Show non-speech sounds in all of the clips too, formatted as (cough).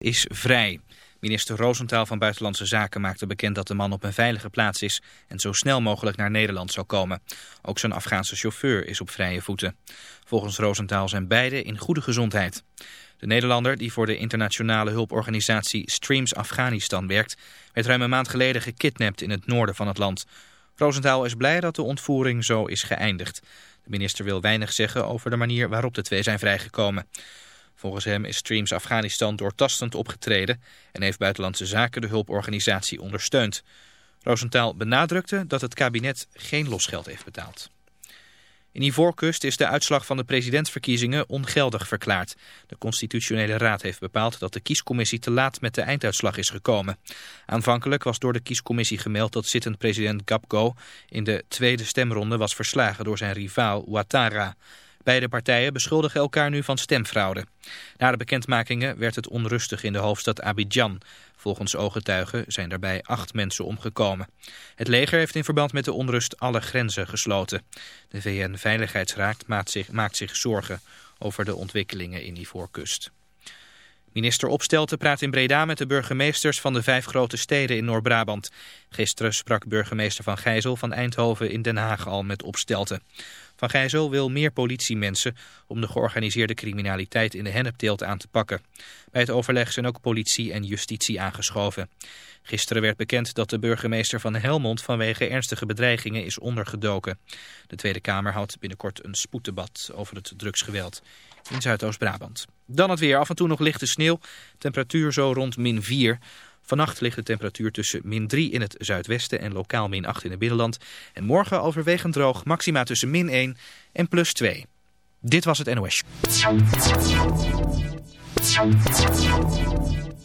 is vrij. Minister Roosentaal van Buitenlandse Zaken maakte bekend dat de man op een veilige plaats is en zo snel mogelijk naar Nederland zal komen. Ook zijn Afghaanse chauffeur is op vrije voeten. Volgens Roosentaal zijn beide in goede gezondheid. De Nederlander, die voor de internationale hulporganisatie Streams Afghanistan werkt, werd ruim een maand geleden gekidnapt in het noorden van het land. Roosentaal is blij dat de ontvoering zo is geëindigd. De minister wil weinig zeggen over de manier waarop de twee zijn vrijgekomen. Volgens hem is Streams Afghanistan doortastend opgetreden en heeft Buitenlandse Zaken de hulporganisatie ondersteund. Roosentaal benadrukte dat het kabinet geen losgeld heeft betaald. In Ivoorkust is de uitslag van de presidentsverkiezingen ongeldig verklaard. De constitutionele raad heeft bepaald dat de kiescommissie te laat met de einduitslag is gekomen. Aanvankelijk was door de kiescommissie gemeld dat zittend president Gabgo in de tweede stemronde was verslagen door zijn rivaal Ouattara. Beide partijen beschuldigen elkaar nu van stemfraude. Na de bekendmakingen werd het onrustig in de hoofdstad Abidjan. Volgens ooggetuigen zijn daarbij acht mensen omgekomen. Het leger heeft in verband met de onrust alle grenzen gesloten. De VN-veiligheidsraad maakt zich, zorgen over de ontwikkelingen in Ivoorkust. Minister Opstelten praat in Breda met de burgemeesters van de vijf grote steden in Noord-Brabant. Gisteren sprak burgemeester Van Gijzel van Eindhoven in Den Haag al met Opstelten. Van Gijzel wil meer politiemensen om de georganiseerde criminaliteit in de hennepteelt aan te pakken. Bij het overleg zijn ook politie en justitie aangeschoven. Gisteren werd bekend dat de burgemeester van Helmond vanwege ernstige bedreigingen is ondergedoken. De Tweede Kamer houdt binnenkort een spoeddebat over het drugsgeweld in Zuidoost-Brabant. Dan het weer. Af en toe nog lichte sneeuw. Temperatuur zo rond min 4. Vannacht ligt de temperatuur tussen min 3 in het zuidwesten en lokaal min 8 in het binnenland. En morgen overwegend droog, maxima tussen min 1 en plus 2. Dit was het NOS.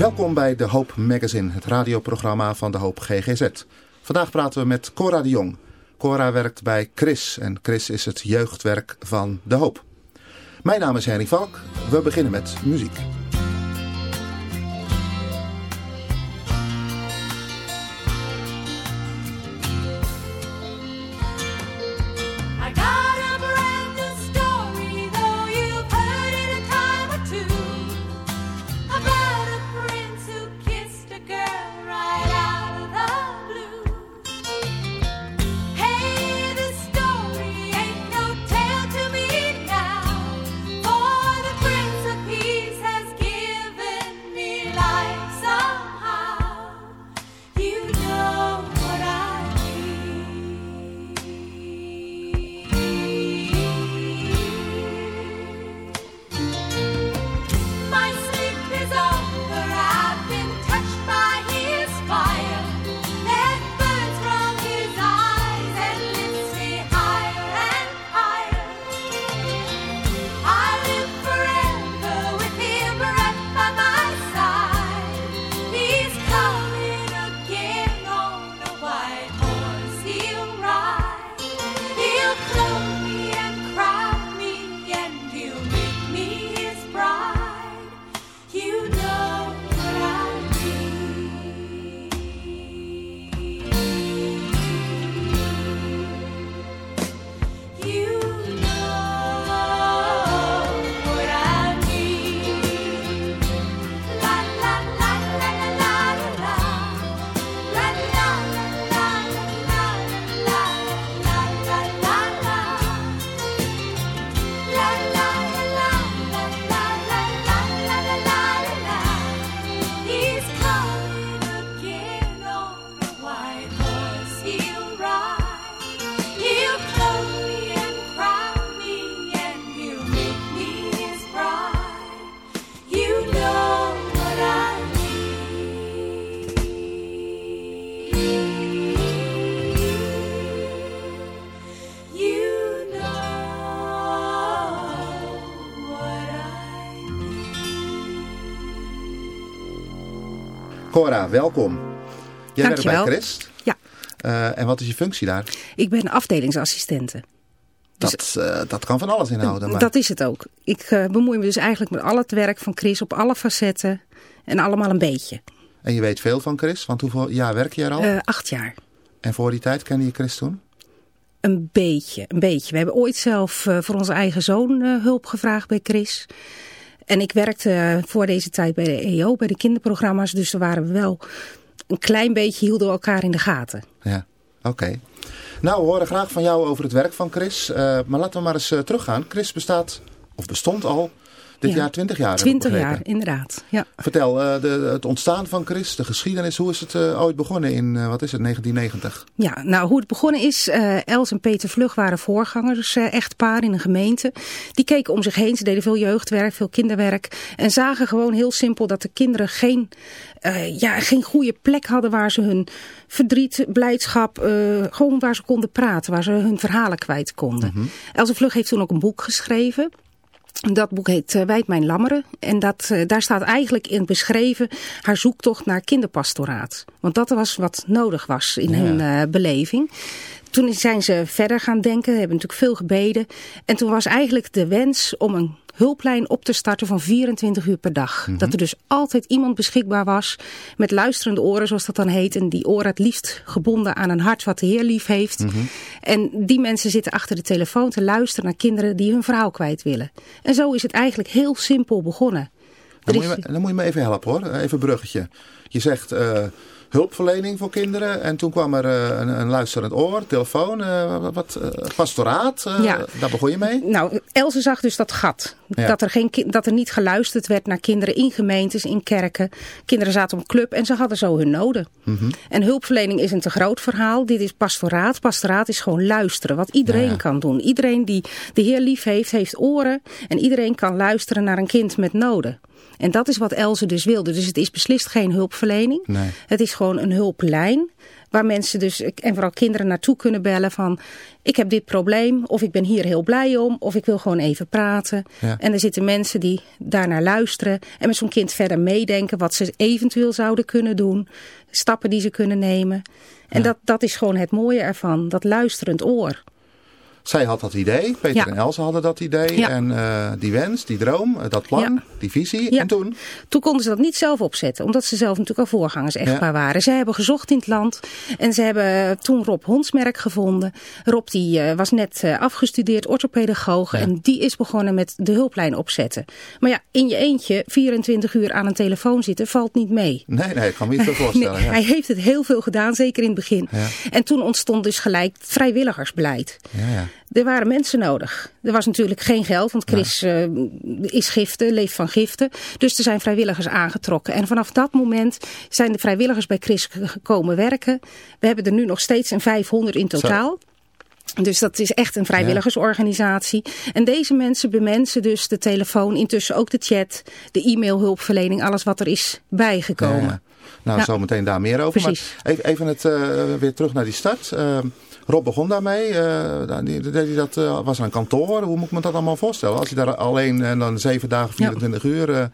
Welkom bij De Hoop Magazine, het radioprogramma van De Hoop GGZ. Vandaag praten we met Cora de Jong. Cora werkt bij Chris en Chris is het jeugdwerk van De Hoop. Mijn naam is Henry Valk. We beginnen met muziek. Cora, welkom. Jij werkt bij Chris. Ja. Uh, en wat is je functie daar? Ik ben afdelingsassistente. Dus, dat, uh, dat kan van alles inhouden. Maar... Dat is het ook. Ik uh, bemoei me dus eigenlijk met al het werk van Chris op alle facetten. En allemaal een beetje. En je weet veel van Chris? Want hoeveel jaar werk je er al? acht jaar. En voor die tijd kende je Chris toen? Een beetje, een beetje. We hebben ooit zelf voor onze eigen zoon hulp gevraagd bij Chris. En ik werkte uh, voor deze tijd bij de EO, bij de kinderprogramma's. Dus daar waren we wel een klein beetje, hielden we elkaar in de gaten. Ja, oké. Nou, we horen graag van jou over het werk van Chris. maar laten we maar eens teruggaan. Chris bestaat, of bestond al, dit ja. jaar 20 jaar. 20 jaar, inderdaad. Ja. Vertel, uh, de, het ontstaan van Chris, de geschiedenis, hoe is het uh, ooit begonnen in, uh, wat is het, 1990? Ja, nou hoe het begonnen is, Els en Peter Vlug waren voorgangers, echtpaar in een gemeente. Die keken om zich heen, ze deden veel jeugdwerk, veel kinderwerk. En zagen gewoon heel simpel dat de kinderen geen, ja, geen goede plek hadden waar ze hun verdriet, blijdschap, gewoon waar ze konden praten, waar ze hun verhalen kwijt konden. Mm -hmm. Els en Vlug heeft toen ook een boek geschreven. Dat boek heet uh, Wijd mijn lammeren. En dat, uh, daar staat eigenlijk in beschreven haar zoektocht naar kinderpastoraat. Want dat was wat nodig was in ja. hun uh, beleving. Toen zijn ze verder gaan denken, hebben natuurlijk veel gebeden. En toen was eigenlijk de wens om een hulplijn op te starten van 24 uur per dag. Mm -hmm. Dat er dus altijd iemand beschikbaar was met luisterende oren, zoals dat dan heet. En die oren het liefst gebonden aan een hart wat de Heer lief heeft. Mm -hmm. En die mensen zitten achter de telefoon te luisteren naar kinderen die hun verhaal kwijt willen. En zo is het eigenlijk heel simpel begonnen. Dan, moet je, me, dan moet je me even helpen hoor, even een bruggetje. Je zegt... Uh hulpverlening voor kinderen. En toen kwam er uh, een, een, luisterend oor, telefoon, uh, wat, uh, pastoraat. ja. Daar begon je mee? Nou, Else zag dus dat gat. Ja. Dat, er geen, dat er niet geluisterd werd naar kinderen in gemeentes, in kerken. Kinderen zaten op club en ze hadden zo hun noden. Mm -hmm. En hulpverlening is een te groot verhaal. Dit is pastoraat. Pastoraat is gewoon luisteren. Wat iedereen ja. kan doen. Iedereen die de Heer lief heeft, heeft oren. En iedereen kan luisteren naar een kind met noden. En dat is wat Elze dus wilde. Dus het is beslist geen hulpverlening. Nee. Het is gewoon een hulplijn. Waar mensen dus, en vooral kinderen naartoe kunnen bellen van... ik heb dit probleem, of ik ben hier heel blij om... of ik wil gewoon even praten. Ja. En er zitten mensen die daarnaar luisteren... en met zo'n kind verder meedenken wat ze eventueel zouden kunnen doen. Stappen die ze kunnen nemen. En Ja. dat, dat is gewoon het mooie ervan, dat luisterend oor. Zij had dat idee, Peter Ja. en Elsa hadden dat idee. Ja. En eh, die wens, die droom, eh, dat plan, Ja. die visie. Ja. En toen? Toen konden ze dat niet zelf opzetten, omdat ze zelf natuurlijk al voorgangers echtpaar waren. Ze hebben gezocht in het land en ze hebben toen Rob Hondsmerk gevonden. Rob die eh, was net afgestudeerd, orthopedagoog en die is begonnen met de hulplijn opzetten. Maar ja, in je eentje 24 uur aan een telefoon zitten valt niet mee. Nee, nee, ik kan me zo (laughs) voorstellen. Nee. Hij heeft het heel veel gedaan, zeker in het begin. En toen ontstond dus gelijk vrijwilligersbeleid. Ja, ja. Er waren mensen nodig. Er was natuurlijk geen geld, want Chris eh, is giften, leeft van giften. Dus er zijn vrijwilligers aangetrokken. En vanaf dat moment zijn de vrijwilligers bij Chris gekomen werken. We hebben er nu nog steeds een 500 in totaal. Dus dat is echt een vrijwilligersorganisatie. En deze mensen bemensen dus de telefoon, intussen ook de chat, de e-mailhulpverlening, alles wat er is bijgekomen. Ja, ja. Nou, Ja. zo meteen daar meer over. Precies. Maar even, even het, eh, weer terug naar die start. Eh, Rob begon daarmee. eh, hij dat, eh, was een kantoor? Hoe moet ik me dat allemaal voorstellen? Als je daar alleen en dan zeven dagen, 24 uur... eh,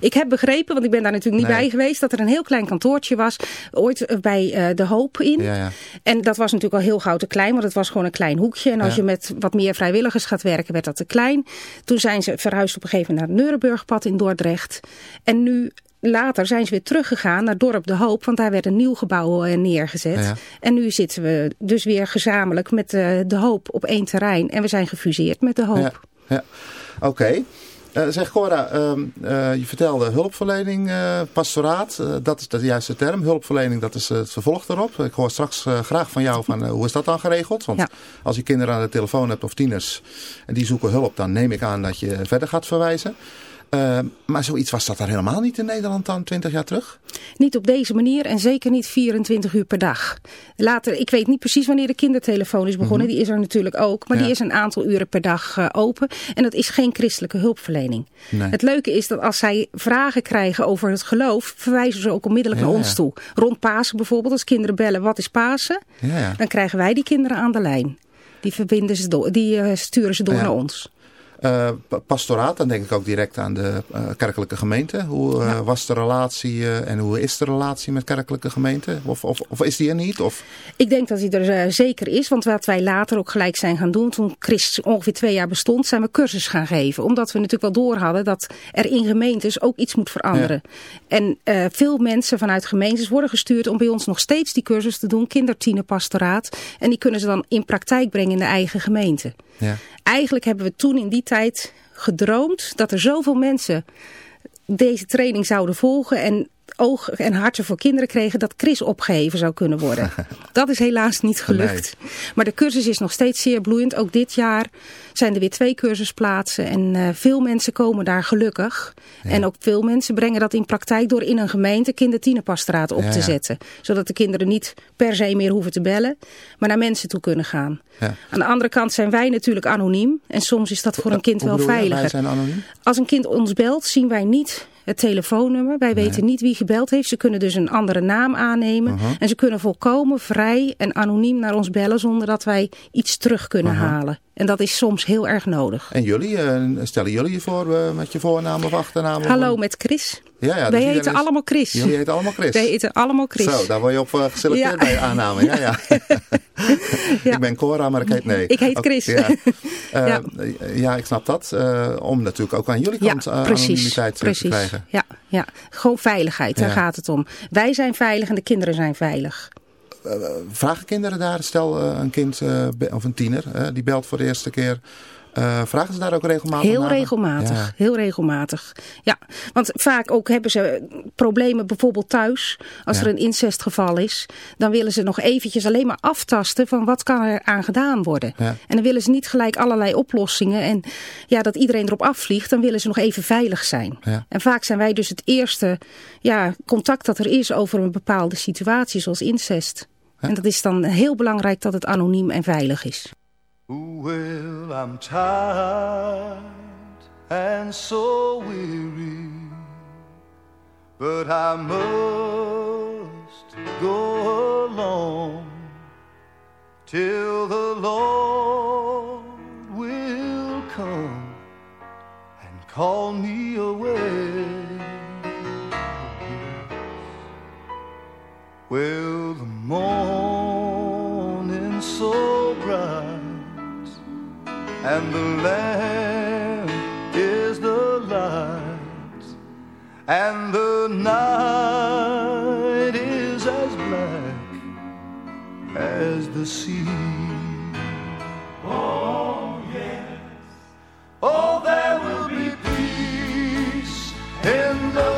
Ik heb begrepen, want ik ben daar natuurlijk niet Nee. bij geweest, dat er een heel klein kantoortje was, ooit eh, bij eh, De Hoop in. ja, ja. En dat was natuurlijk al heel gauw te klein, want het was gewoon een klein hoekje. En als je met wat meer vrijwilligers gaat werken, werd dat te klein. Toen zijn ze verhuisd op een gegeven moment naar het Neurenburgpad in Dordrecht. En nu... Later zijn ze weer teruggegaan naar Dorp De Hoop, want daar werd een nieuw gebouw eh, neergezet. Ja. En nu zitten we dus weer gezamenlijk met eh, De Hoop op één terrein. En we zijn gefuseerd met De Hoop. Ja, ja. Oké. Eh, zeg Cora, ehm, eh, je vertelde hulpverlening, pastoraat, dat is de juiste term. Hulpverlening, dat is het vervolg daarop. Ik hoor straks graag van jou van hoe is dat dan geregeld? Want Ja. als je kinderen aan de telefoon hebt of tieners en die zoeken hulp, dan neem ik aan dat je verder gaat verwijzen. Eh, maar zoiets was dat er helemaal niet in Nederland dan 20 jaar terug? Niet op deze manier en zeker niet 24 uur per dag. Later, ik weet niet precies wanneer de kindertelefoon is begonnen. Die is er natuurlijk ook. Maar Mhm. Ja. die is een aantal uren per dag eh, open. En dat is geen christelijke hulpverlening. Nee. Het leuke is dat als zij vragen krijgen over het geloof, verwijzen ze ook onmiddellijk Ja, naar ons ja. toe. Rond Pasen bijvoorbeeld, als kinderen bellen wat is Pasen, dan krijgen wij die kinderen aan de lijn. Die, verbinden ze door, die eh, sturen ze door naar ons. Uh, pastoraat, dan denk ik ook direct aan de uh, kerkelijke gemeente. Hoe uh, was de relatie en hoe is de relatie met kerkelijke gemeente? Of, of, of is die er niet? Of? Ik denk dat die er zeker is, want wat wij later ook gelijk zijn gaan doen, toen Christ ongeveer twee jaar bestond, zijn we cursus gaan geven. Omdat we natuurlijk wel door hadden dat er in gemeentes ook iets moet veranderen. Ja. En veel mensen vanuit gemeentes worden gestuurd om bij ons nog steeds die cursus te doen, kindertienerpastoraat. En die kunnen ze dan in praktijk brengen in de eigen gemeente. Ja. Eigenlijk hebben we toen in die tijd gedroomd dat er zoveel mensen deze training zouden volgen. En oog en harten voor kinderen kregen dat Chris opgeheven zou kunnen worden. (laughs) Dat is helaas niet gelukt. Nee. Maar de cursus is nog steeds zeer bloeiend. Ook dit jaar zijn er weer twee cursusplaatsen en uh, veel mensen komen daar gelukkig. Ja. En ook veel mensen brengen dat in praktijk door in een gemeente kindertienerpastoraat op ja, te zetten. Zodat de kinderen niet per se meer hoeven te bellen, maar naar mensen toe kunnen gaan. Aan de andere kant zijn wij natuurlijk anoniem en soms is dat voor een kind wel veiliger. Wij zijn anoniem? Als een kind ons belt zien wij niet het telefoonnummer. Wij nee. weten niet wie gebeld heeft. Ze kunnen dus een andere naam aannemen. Uh -huh. En ze kunnen volkomen vrij en anoniem naar ons bellen zonder dat wij iets terug kunnen uh -huh. halen. En dat is soms heel erg nodig. En jullie, uh, stellen jullie je voor uh, met je voornaam of achternaam? Hallo, met Chris. Ja, ja, Wij dus heten is... allemaal Chris. Jullie heten allemaal Chris? Wij heten allemaal Chris. Zo, daar word je op uh, geselecteerd ja. bij je aanname. Ja, ja. (laughs) (laughs) ja. ik ben Cora, maar ik heet nee. Ik heet Chris. Okay, ja. (laughs) ja. ja. ik snap dat. om natuurlijk ook aan jullie kant anonimiteit precies. te krijgen. Ja, ja, gewoon veiligheid, daar gaat het om. Wij zijn veilig en de kinderen zijn veilig. Vragen kinderen daar, stel een kind of een tiener, die belt voor de eerste keer. Vragen ze daar ook regelmatig Heel naar? regelmatig, ja. heel regelmatig. Ja, want vaak ook hebben ze problemen bijvoorbeeld thuis. Als ja. er een incestgeval is, dan willen ze nog eventjes alleen maar aftasten van wat kan er aan gedaan worden. Ja. En dan willen ze niet gelijk allerlei oplossingen en ja, dat iedereen erop afvliegt. Dan willen ze nog even veilig zijn. En vaak zijn wij dus het eerste ja, contact dat er is over een bepaalde situatie zoals incest. En dat is dan heel belangrijk dat het anoniem en veilig is. Well, I'm tired and so weary But I must go along Till the Lord will come And call me away. Well, the morning so and the Lamb is the light, and the night is as black as the sea. Oh, yes. Oh, there will be peace in the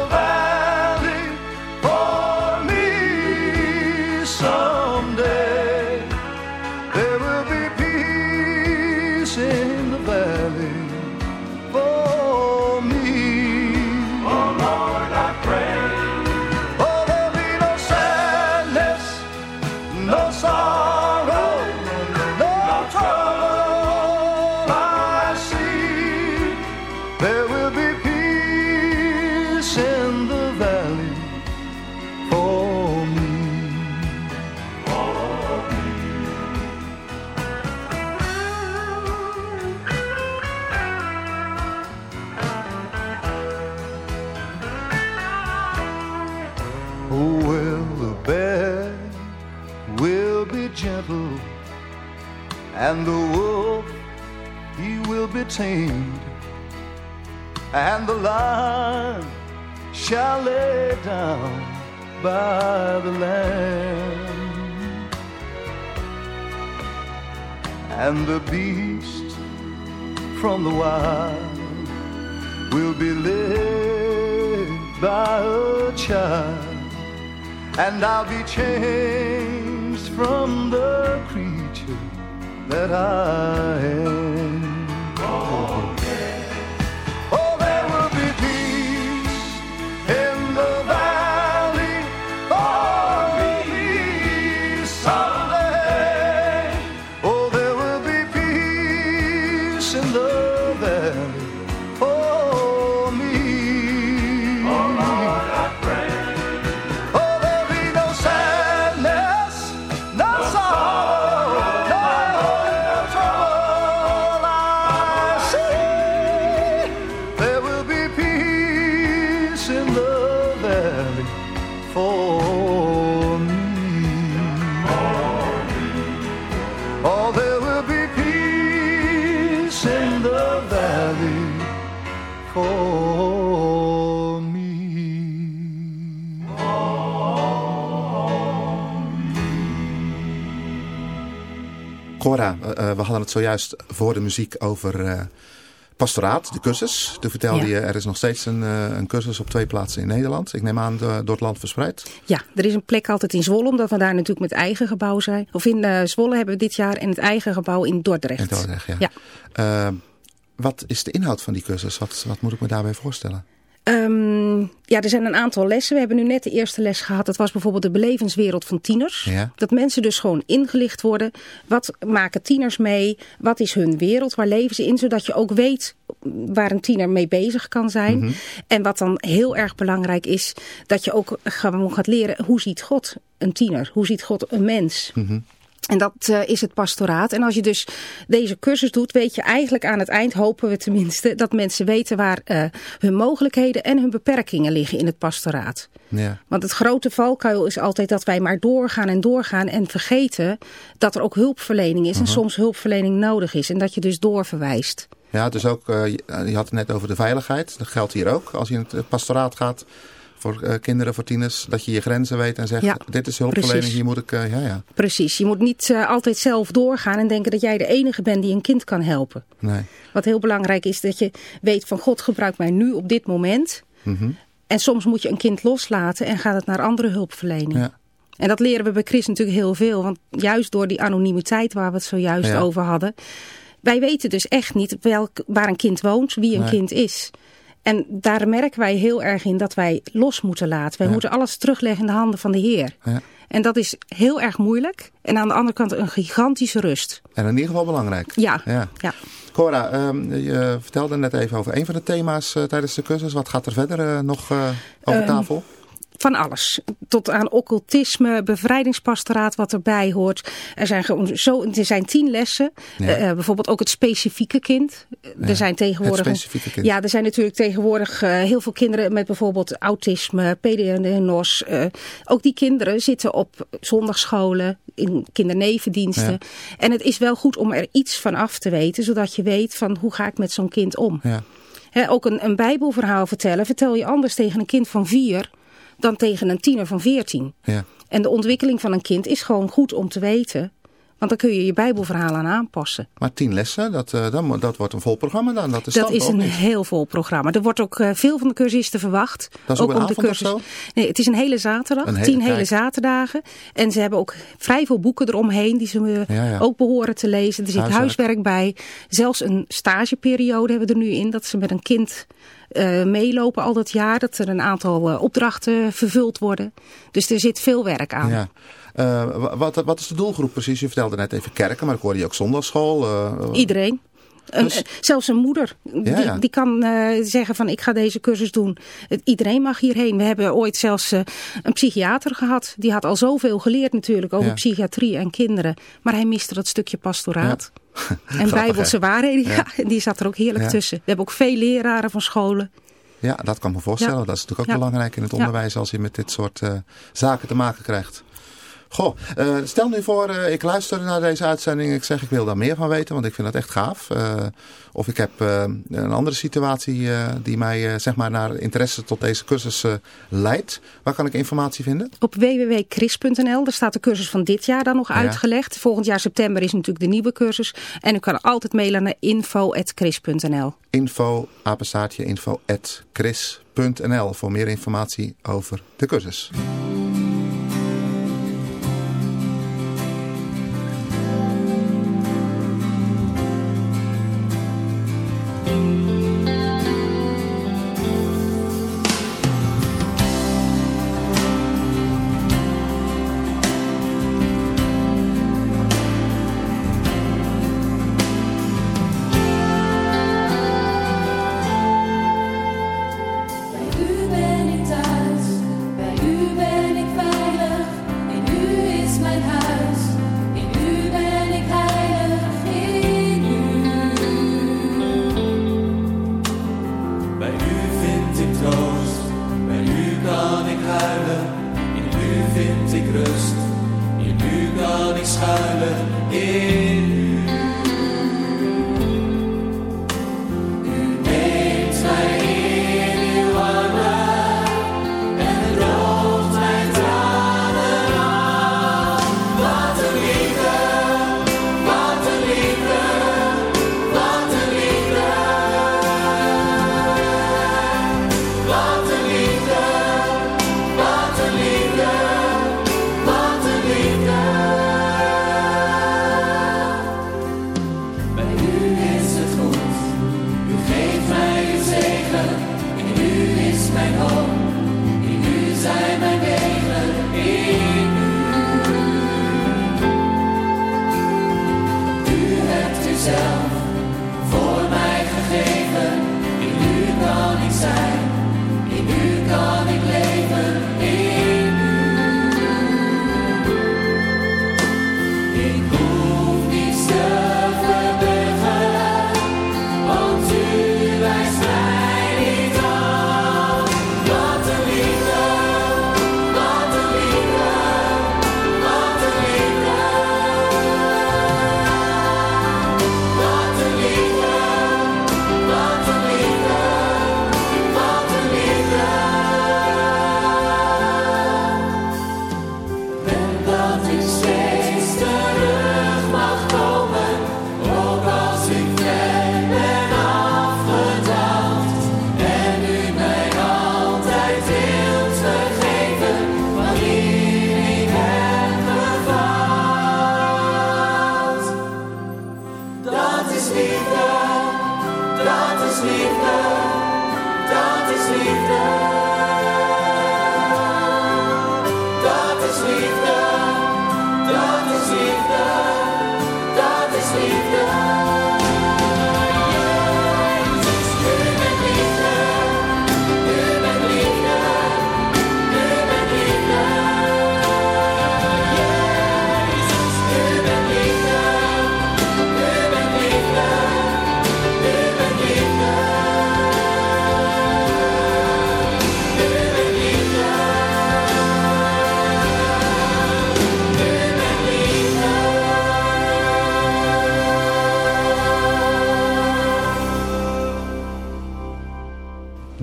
het zojuist voor de muziek over pastoraat, de cursus. Toen vertelde je, er is nog steeds een, een cursus op twee plaatsen in Nederland. Ik neem aan door het land verspreid. Ja, er is een plek altijd in Zwolle, omdat we daar natuurlijk met eigen gebouw zijn. Of in Zwolle hebben we dit jaar en het eigen gebouw in Dordrecht. In Dordrecht, ja. ja. wat is de inhoud van die cursus? Wat, wat moet ik me daarbij voorstellen? Um, ja, er zijn een aantal lessen. We hebben nu net de eerste les gehad. Dat was bijvoorbeeld de belevenswereld van tieners. Ja. Dat mensen dus gewoon ingelicht worden. Wat maken tieners mee? Wat is hun wereld? Waar leven ze in? Zodat je ook weet waar een tiener mee bezig kan zijn. Mhm. En wat dan heel erg belangrijk is. Dat je ook gewoon gaat leren. Hoe ziet God een tiener? Hoe ziet God een mens? Mhm. En dat uh, is het pastoraat. En als je dus deze cursus doet, weet je eigenlijk aan het eind, hopen we tenminste, dat mensen weten waar uh, hun mogelijkheden en hun beperkingen liggen in het pastoraat. Ja. Want het grote valkuil is altijd dat wij maar doorgaan en doorgaan en vergeten dat er ook hulpverlening is uh -huh. en soms hulpverlening nodig is. En dat je dus doorverwijst. Ja, dus ook, uh, je had het net over de veiligheid. Dat geldt hier ook. Als je in het pastoraat gaat, voor uh, kinderen, voor tieners, dat je je grenzen weet en zegt, ja, dit is hulpverlening, precies. hier moet ik, uh, ja, ja. Precies, je moet niet uh, altijd zelf doorgaan en denken dat jij de enige bent die een kind kan helpen. Nee. Wat heel belangrijk is, dat je weet van God gebruikt mij nu op dit moment. Mm -hmm. En soms moet je een kind loslaten en gaat het naar andere hulpverlening. Ja. En dat leren we bij Chris natuurlijk heel veel, want juist door die anonimiteit waar we het zojuist ja. over hadden. Wij weten dus echt niet welk, waar een kind woont, wie een Nee. kind is. En daar merken wij heel erg in dat wij los moeten laten. Wij Ja. moeten alles terugleggen in de handen van de Heer. Ja. En dat is heel erg moeilijk. En aan de andere kant een gigantische rust. En in ieder geval belangrijk. Ja, Ja. ja. Cora, um, je vertelde net even over een van de thema's uh, tijdens de cursus. Wat gaat er verder uh, nog uh, over Um, tafel? Van alles. Tot aan occultisme, bevrijdingspastoraat wat erbij hoort. Er zijn, gewoon zo, er zijn tien lessen. Ja. Uh, bijvoorbeeld ook het specifieke kind. Er Ja, zijn tegenwoordig. het specifieke kind. Ja, er zijn natuurlijk tegenwoordig uh, heel veel kinderen met bijvoorbeeld autisme, PDNOS. Uh, ook die kinderen zitten op zondagscholen, in kindernevendiensten. Ja. En het is wel goed om er iets van af te weten, zodat je weet van hoe ga ik met zo'n kind om. He, ook een, een bijbelverhaal vertellen, vertel je anders tegen een kind van vier dan tegen een tiener van veertien. Ja. En de ontwikkeling van een kind is gewoon goed om te weten. Want dan kun je je bijbelverhaal aan aanpassen. Maar tien lessen, dat, uh, dat, dat wordt een vol programma dan? Dat is, dat is een heel vol programma. Er wordt ook uh, veel van de cursisten verwacht. Dat is ook, ook een om de cursus. Nee, het is een hele zaterdag. Een hele- tien hele zaterdagen. En ze hebben ook vrij veel boeken eromheen die ze Ja, ja. ook behoren te lezen. Er zit Huiswerk. huiswerk. bij. Zelfs een stageperiode hebben we er nu in. Dat ze met een kind uh, meelopen al dat jaar. Dat er een aantal uh, opdrachten vervuld worden. Dus er zit veel werk aan. Ja. Uh, wat, wat is de doelgroep precies? Je vertelde net even kerken, maar ik hoorde je ook zondagschool. Iedereen. Een, Dus- zelfs een moeder, Ja, die, ja. die kan uh, zeggen van ik ga deze cursus doen. Iedereen mag hierheen. We hebben ooit zelfs uh, een psychiater gehad. Die had al zoveel geleerd natuurlijk over Ja. psychiatrie en kinderen. Maar hij miste dat stukje pastoraat. (laughs) En bijbelse waarheden, ja. Ja. en (laughs) die zat er ook heerlijk Ja. tussen. We hebben ook veel leraren van scholen. Ja, dat kan me voorstellen. Ja. Dat is natuurlijk ook belangrijk in het onderwijs als je met dit soort uh, zaken te maken krijgt. Goh, uh, stel nu voor, uh, ik luister naar deze uitzending. Ik zeg, ik wil daar meer van weten, want ik vind dat echt gaaf. Uh, of ik heb een andere situatie die mij zeg maar naar interesse tot deze cursus leidt. Waar kan ik informatie vinden? Op www.chris.nl, daar staat de cursus van dit jaar dan nog Ja. uitgelegd. Volgend jaar september is natuurlijk de nieuwe cursus. En u kan altijd mailen naar info.chris.nl. Info, apenstaartje, info at chris.nl voor meer informatie over de cursus.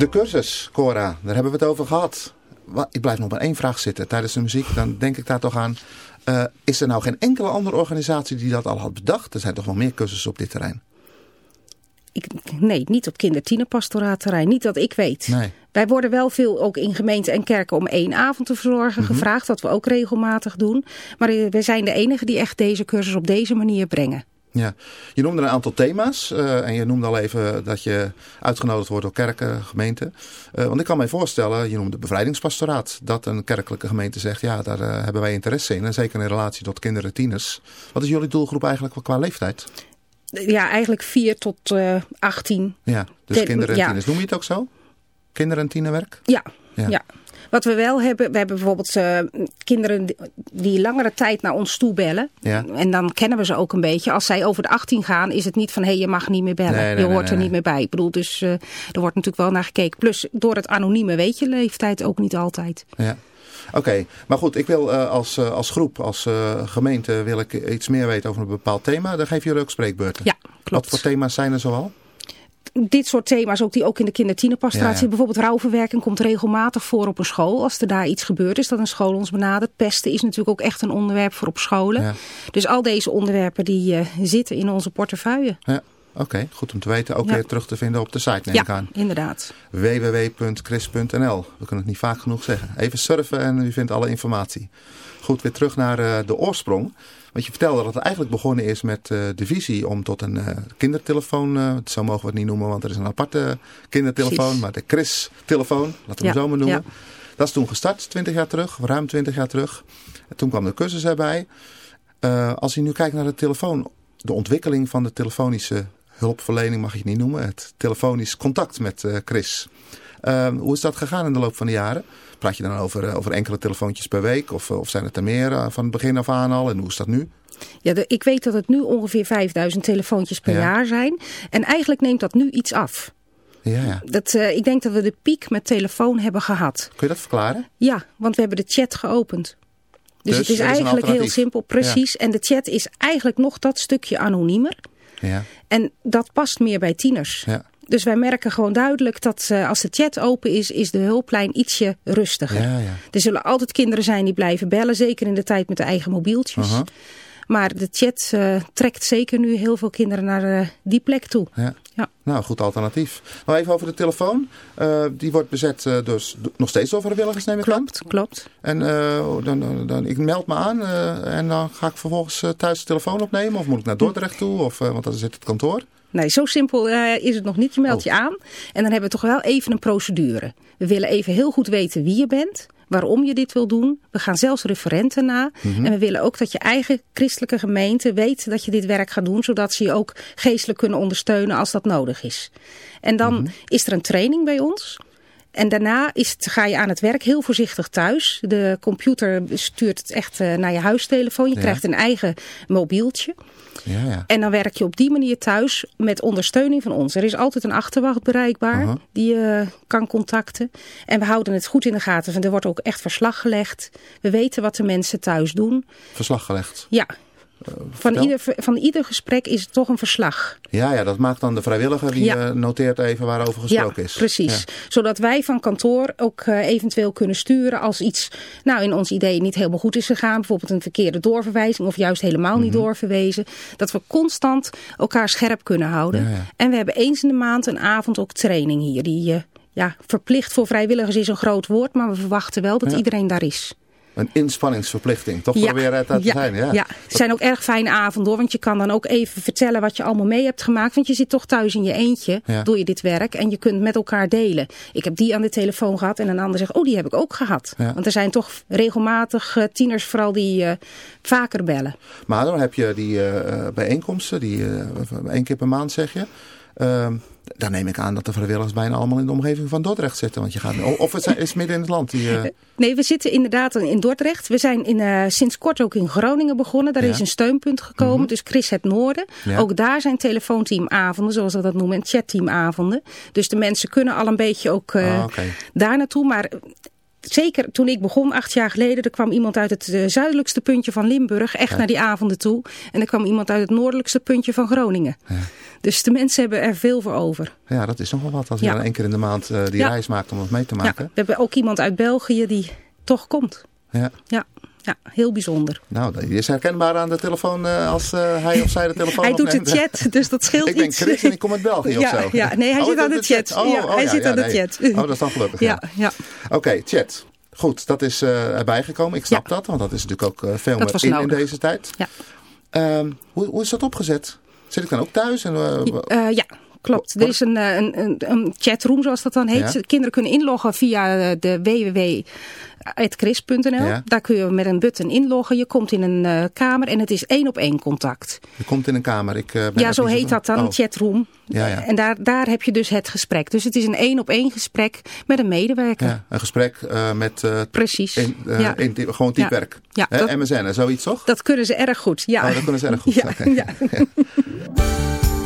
De cursus, Cora, daar hebben we het over gehad. Ik blijf nog maar één vraag zitten tijdens de muziek. Dan denk ik daar toch aan. eh, is er nou geen enkele andere organisatie die dat al had bedacht? Er zijn toch wel meer cursussen op dit terrein? Ik, nee, niet op kindertienerpastoraatterrein. Niet dat ik weet. Nee. Wij worden wel veel ook in gemeenten en kerken om één avond te verzorgen Mhm. gevraagd. Wat we ook regelmatig doen. Maar eh, we zijn de enige die echt deze cursus op deze manier brengen. Ja. Je noemde een aantal thema's. eh, en je noemde al even dat je uitgenodigd wordt door kerken, gemeenten. Eh, want ik kan mij voorstellen, je noemde bevrijdingspastoraat. Dat een kerkelijke gemeente zegt, ja, daar eh, hebben wij interesse in. En zeker in relatie tot kinderen, tieners. Wat is jullie doelgroep eigenlijk qua leeftijd? Ja, eigenlijk 4 tot eh 18. Ja, dus Ten- kinderen en ja. tieners. Noem je het ook zo? Kinderen en tienerwerk? Ja, Ja. ja. Wat we wel hebben, we hebben bijvoorbeeld eh, kinderen die- langere tijd naar ons toe bellen. Ja. En dan kennen we ze ook een beetje. Als zij over de 18 gaan, is het niet van hé, hey, je mag niet meer bellen. Nee, nee, je nee, hoort er niet meer bij. Ik bedoel, dus eh, er wordt natuurlijk wel naar gekeken. Plus door het anonieme weet je leeftijd ook niet altijd. Ja. Oké, maar goed, ik wil eh, als, als groep, als gemeente, wil ik iets meer weten over een bepaald thema. Dan geven jullie ook spreekbeurten. Ja, Wat klopt. voor thema's zijn er zoal? Dit soort thema's, ook die ook in de kindertienerpastoraat Ja, ja. Bijvoorbeeld rouwverwerking komt regelmatig voor op een school. Als er daar iets gebeurt is, dat een school ons benadert. Pesten is natuurlijk ook echt een onderwerp voor op scholen. Ja. Dus al deze onderwerpen die eh, zitten in onze portefeuille. Ja. Oké, goed om te weten. Ook Ja. weer terug te vinden op de site, neem ik Ja, aan. inderdaad. www.chris.nl We kunnen het niet vaak genoeg zeggen. Even surfen en u vindt alle informatie. Goed, weer terug naar eh, de oorsprong. Want je vertelde dat het eigenlijk begonnen is met eh, de visie om tot een eh, kindertelefoon, eh, zo mogen we het niet noemen, want er is een aparte kindertelefoon, Precies. maar de Chris-telefoon, laten we Ja, hem zo maar noemen. ja. Dat is toen gestart, 20 jaar terug, ruim 20 jaar terug. En toen kwam de cursus erbij. Als je nu kijkt naar de telefoon, de ontwikkeling van de telefonische hulpverlening mag je het niet noemen, het telefonisch contact met Chris. Eh, hoe is dat gegaan in de loop van de jaren? Praat je dan over, eh, over enkele telefoontjes per week of, eh, of zijn het er meer eh, van het begin af aan al en hoe is dat nu? Ja, de- ik weet dat het nu ongeveer 5000 telefoontjes per Ja. jaar zijn. En eigenlijk neemt dat nu iets af. Ja, ja. Dat, ik denk dat we de piek met telefoon hebben gehad. Kun je dat verklaren? Ja, want we hebben de chat geopend. Dus, Dus het is eigenlijk heel simpel, precies. En de chat is eigenlijk nog dat stukje anoniemer. Ja, En dat past meer bij tieners. ja, Dus wij merken gewoon duidelijk dat eh, als de chat open is, is de hulplijn ietsje rustiger. ja. ja. Er zullen altijd kinderen zijn die blijven bellen, zeker in de tijd met de eigen mobieltjes. Maar de chat eh, trekt zeker nu heel veel kinderen naar eh, die plek toe. Ja. Ja. Nou, goed alternatief. Nou, even over de telefoon. Die wordt bezet dus nog steeds door vrijwilligers, neem ik aan. Klopt, klopt. En eh, dan, dan, dan, ik meld me aan en dan ga ik vervolgens thuis de telefoon opnemen. Of moet ik naar Dordrecht toe? Of, want dan zit het kantoor. Nee, zo simpel eh, is het nog niet. Je meldt Oh. je aan en dan hebben we toch wel even een procedure. We willen even heel goed weten wie je bent, waarom je dit wil doen. We gaan zelfs referenten na. Mhm. En we willen ook dat je eigen christelijke gemeente weet dat je dit werk gaat doen. Zodat ze je ook geestelijk kunnen ondersteunen als dat nodig is. En dan Mhm. is er een training bij ons. En daarna is het, ga je aan het werk heel voorzichtig thuis. De computer stuurt het echt eh, naar je huistelefoon. Je Ja. krijgt een eigen mobieltje. Ja, ja. En dan werk je op die manier thuis met ondersteuning van ons. Er is altijd een achterwacht bereikbaar die je kan contacten. En we houden het goed in de gaten. Er wordt ook echt verslag gelegd. We weten wat de mensen thuis doen. Verslag gelegd. Ja, van ieder, van ieder gesprek is het toch een verslag. Ja, ja, dat maakt dan de vrijwilliger die Ja. eh, noteert even waarover gesproken ja, is. precies. Ja. Zodat wij van kantoor ook eh, eventueel kunnen sturen als iets nou, in ons idee niet helemaal goed is gegaan. Bijvoorbeeld een verkeerde doorverwijzing of juist helemaal niet Mhm. doorverwezen. Dat we constant elkaar scherp kunnen houden. En we hebben eens in de maand een avond ook training hier. Die eh, ja, verplicht voor vrijwilligers is een groot woord, maar we verwachten wel dat iedereen daar is. Een inspanningsverplichting. Toch Ja, proberen het uit te ja, zijn. Ja. ja. het zijn ook erg fijne avonden hoor. Want je kan dan ook even vertellen wat je allemaal mee hebt gemaakt. Want je zit toch thuis in je eentje. Doe je dit werk. En je kunt met elkaar delen. Ik heb die aan de telefoon gehad. En een ander zegt, oh die heb ik ook gehad. Want er zijn toch regelmatig eh, tieners vooral die eh, vaker bellen. Maar dan heb je die eh, bijeenkomsten, die één keer per maand zeg je. Ehm, dan neem ik aan dat de vrijwilligers bijna allemaal in de omgeving van Dordrecht zitten. Want je gaat, of het is midden in het land. Die, eh, Nee, we zitten inderdaad in Dordrecht. We zijn in, eh, sinds kort ook in Groningen begonnen. Daar Ja. Mhm. is een steunpunt gekomen. Dus Chris het Noorden. Ja. Ook daar zijn telefoonteamavonden, zoals we dat noemen. En chatteamavonden. Dus de mensen kunnen al een beetje ook eh, Ah, daar naartoe. Maar zeker toen ik begon, acht jaar geleden, er kwam iemand uit het eh, zuidelijkste puntje van Limburg echt Ja. naar die avonden toe. En er kwam iemand uit het noordelijkste puntje van Groningen. Dus de mensen hebben er veel voor over. ja, dat is nog wel wat als je dan één keer in de maand eh, die reis maakt om het mee te Ja, maken. we hebben ook iemand uit België die toch komt. Ja. Ja, ja heel bijzonder. Nou, die is herkenbaar aan de telefoon eh, als eh, hij of zij de telefoon Hij doet de chat, (laughs) dus dat scheelt Ik ben iets. Chris en ik kom uit België (laughs) ja, of zo. Ja, nee, hij Oh, zit dat aan de de chat. Oh, ja, oh, hij ja, zit aan de nee. chat. Oh, dat is dan gelukkig. Ja. Ja, ja. Oké, chat. Goed, dat is eh, erbij gekomen. Ik snap dat, want dat is natuurlijk ook veel Dat meer in deze tijd. Ja. Ehm, hoe, hoe is dat opgezet? Zit ik dan ook thuis? En, eh, Eh, ja, klopt. Er is een, eh, een, een, een chatroom, zoals dat dan heet. Ja. Kinderen kunnen inloggen via eh, de www.chris.nl. Ja. Daar kun je met een button inloggen. Je komt in een eh, kamer en het is één op één contact. je komt in een kamer. Ik, ben Ja, zo heet dat dan, Oh. een chatroom. Ja, ja. En daar, daar heb je dus het gesprek. Dus het is een één op één gesprek met een medewerker. Ja, een gesprek met Precies. in, gewoon typewerk. Ja, Hè, dat- MSN en zoiets toch? Dat kunnen ze erg goed. Ja. Oh, dat kunnen ze erg goed. (laughs) Ja. (laughs)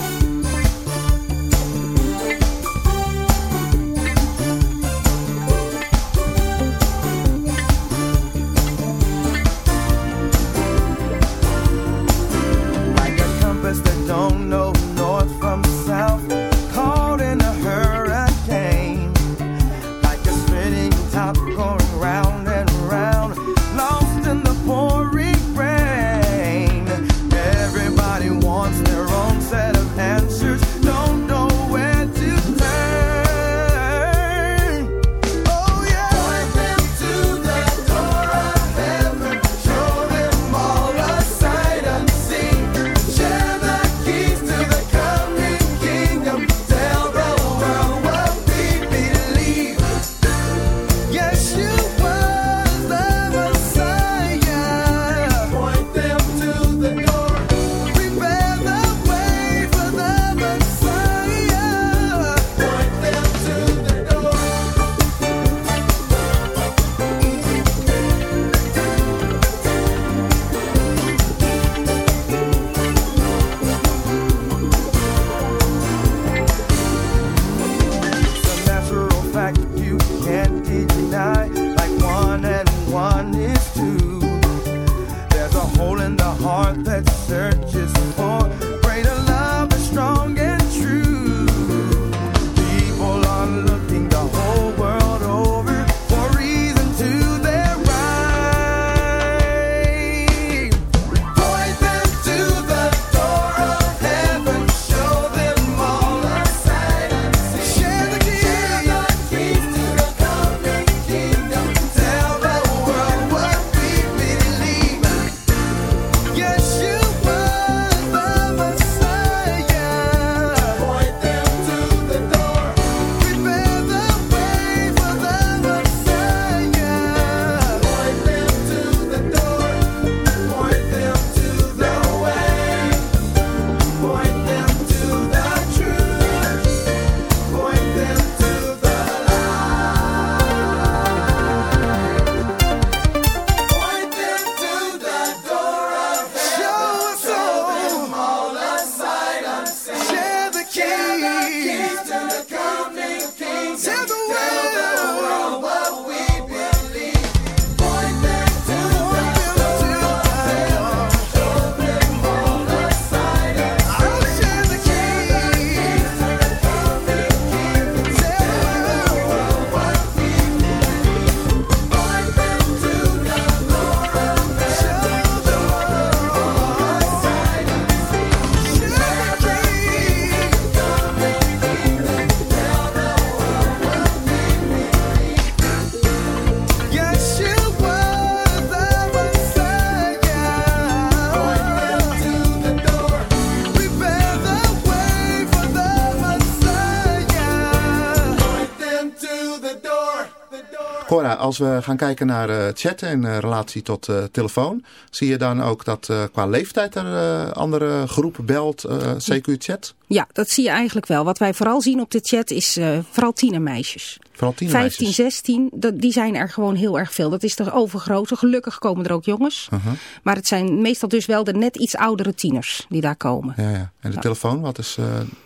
Cora, als we gaan kijken naar uh, chatten in uh, relatie tot uh, telefoon, zie je dan ook dat qua leeftijd er andere groepen belt, CQ-chat? Ja, dat zie je eigenlijk wel. Wat wij vooral zien op de chat is vooral tienermeisjes. Vooral tienermeisjes? 15, 16, dat, die zijn er gewoon heel erg veel. Dat is toch overgrote. Gelukkig komen er ook jongens. -huh. Maar het zijn meestal dus wel de net iets oudere tieners die daar komen. Ja, ja. En de ja. telefoon, wat is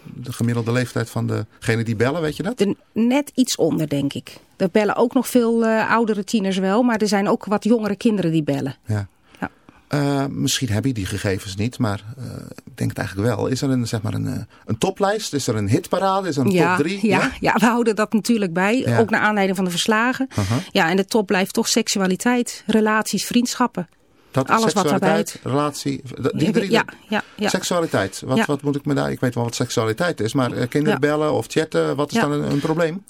de gemiddelde leeftijd van degene die bellen, weet je dat? De, net iets onder, denk ik. Er bellen ook nog veel uh, oudere tieners wel, maar er zijn ook wat jongere kinderen die bellen. Ja. ja. Uh, misschien heb je die gegevens niet, maar uh, ik denk het eigenlijk wel. Is er een, zeg maar een, een toplijst? Is er een hitparade? Is er een ja, top 3? Ja, ja? (laughs) ja, we houden dat natuurlijk bij. Ja. Ook naar aanleiding van de verslagen. -huh. Ja, en de top blijft toch seksualiteit, relaties, vriendschappen. Dat Alles wat daarbij. relatie, die drie, ja, ja, ja. Seksualiteit. Wat, wat moet ik me daar... Ik weet wel wat seksualiteit is, maar uh, kinderen bellen of chatten, wat is dan een, een probleem?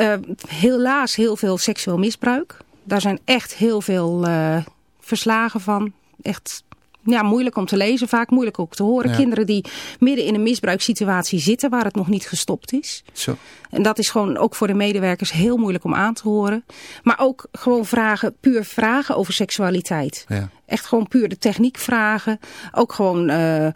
Uh, helaas heel veel seksueel misbruik. Daar zijn echt heel veel uh, verslagen van. Echt ja, moeilijk om te lezen, vaak moeilijk ook te horen. Ja. Kinderen die midden in een misbruikssituatie zitten waar het nog niet gestopt is. Zo. En dat is gewoon ook voor de medewerkers heel moeilijk om aan te horen. Maar ook gewoon vragen, puur vragen over seksualiteit. Ja. Echt gewoon puur de techniek vragen. Ook gewoon uh,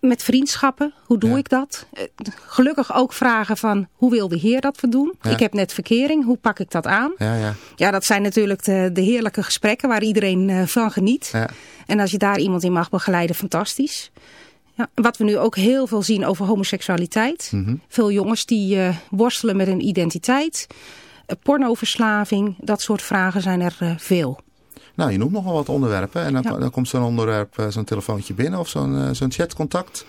met vriendschappen. Hoe doe ja. ik dat? Uh, gelukkig ook vragen van hoe wil de heer dat we doen? Ja. Ik heb net verkering, hoe pak ik dat aan? Ja, ja. ja dat zijn natuurlijk de, de heerlijke gesprekken waar iedereen uh, van geniet. Ja. En als je daar iemand in mag begeleiden, fantastisch. Ja, wat we nu ook heel veel zien over homoseksualiteit. Mm -hmm. Veel jongens die uh, worstelen met hun identiteit. Uh, pornoverslaving, dat soort vragen zijn er uh, veel. Nou, je noemt nogal wat onderwerpen. En dan, Ja. dan komt zo'n onderwerp, eh, zo'n telefoontje binnen of zo'n eh, zo'n chatcontact.